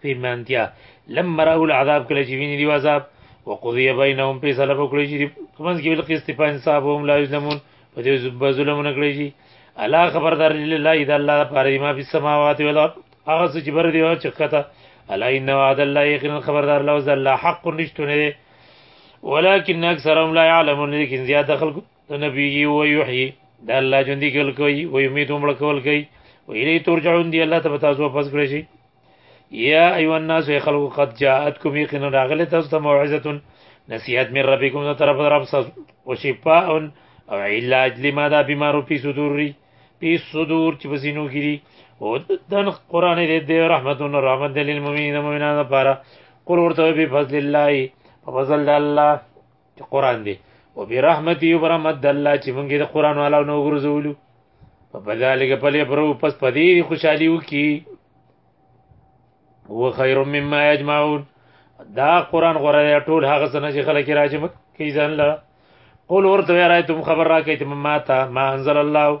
پیمانتیا لما راو العذاب کله چې ویني دی عذاب وقضي بينهم په سره وکړي چې په منځ کې بل قسط په انصاف هم لا یظلمون په دې زبر ظلم نه کړی شي الا خبردار لله اذا الله لپاره ما په سماوات او الارض هغه څه چې بر دی او چې کته الا ان وعد الله یقینا خبردار لوز الله حق نشته نه ولكن اکثرهم لا يعلمون لیکن زیاد خلکو ته نه پیږي او یحیی د الله ژوند دی کول کوي او یمیت هم کول کوي او الی ترجعون دی الله ته تاسو واپس کړی شي یا ایو الناس خلق قد جاءتکم یقینا راغله تاسو ته موعظه نصیحت من ربکم ته طرف رب تاسو او شفاء او علاج لما دا بیمارو په صدور ری په صدور چې بسینو کړي او دن قران دې دې رحمتون رحمت للمؤمنین مومنانو لپاره قل ورته به فضل الله په فضل الله چې قران دی او برحمت یو برحمت الله چې مونږه د قران والا نو ګرځولو په بذالګه په لې پرو پس پدې خوشحالي وکي هو خیر مما یجمعون دا قران غره ټول هغه څنګه چې خلک راجم کوي ځان لا قول ورته رايتم خبر راکې ته ما ته ما انزل الله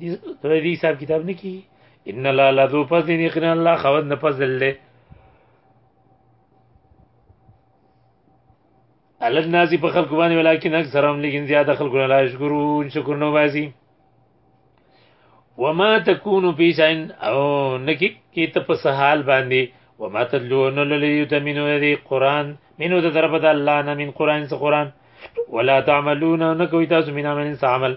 دې دې حساب کتاب نه کی ان لا لا ذو فضل یقینا الله خوند نه فضل له علل نازی په خلق باندې ولیکن اکثرهم لیکن زیاده خلق نه لا شکرون شکر نو بازی وما تكون في شان او نکی کی ته په سحال باندې وما تدلون للی تمنو دی قران منو د طرف د الله نه من قران څخه قران ولا تعملون نکوي تاسو من عمل عمل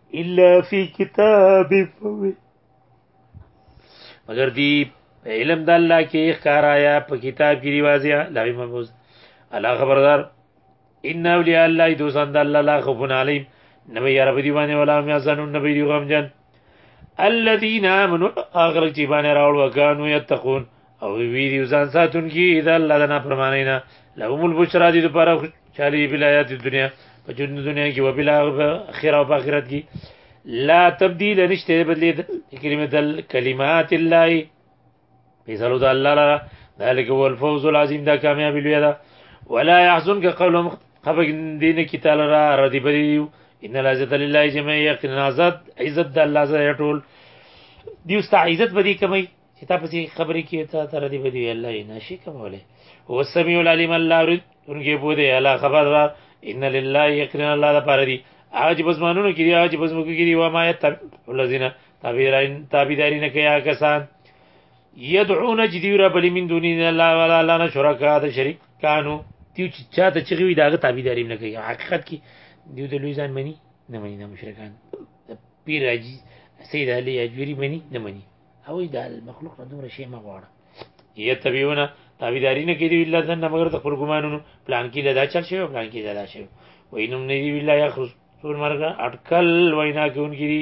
الا فی کتاب فوی مگر دی علم د الله کې ښکار آیا په کتاب کې دی واضح لا محفوظ الله خبردار ان اولیاء الله دوزان د الله لا خوفن علیم نبی یا رب دی باندې ولا هم یزنون نبی دی غمجن الذين امنوا اغرق جیبان راول وکانو یتقون او ویری ځان ساتونکي د الله د نافرمانی نه لهم البشرا دي لپاره چالي بلایات دنیا په ژوند دنیا کې او بل اخره او اخرت کې لا تبديل نشته بدلی کلمه دل کلمات الله فیصلو د الله لپاره ذلك هو الفوز العظیم دا کامیابی لوی ده ولا يحزنك قولهم خبر دین کی تعالی را ردی بری ان العزت لله جميع یقین عزت عزت د الله زړه ټول دیو ست عزت بدی کمی چې تا پسې خبرې کې تا تر دې بدی الله یې نشي کومولې او سميع العليم الله ورد انګه بو دې الله خبر را ان لله یقینا الله د پاره دی اج بزمانونو کې دی اج بزمو کې دی و ما یتب الذين تابعین تابعدارین کیا کسان یدعون جدی رب لمن دون الله ولا لنا شرکا د شریک کانو دیو چې چاته چې وی داغه تابعداري نه کوي حقیقت کې دیو د لوی ځان مني نه مني د مشرکان پیر اجي سید علي اجوري مني نه مني او دا مخلوق نه دومره شی مغواړه یتبیونه تابعداري نه کوي الا ذن مگر د خپل ګمانونو پلان کې لدا چل شي پلان کې لدا شي وینم نه دی ویلا یا خرس ټول مرګ اٹکل وینا کوونکی دی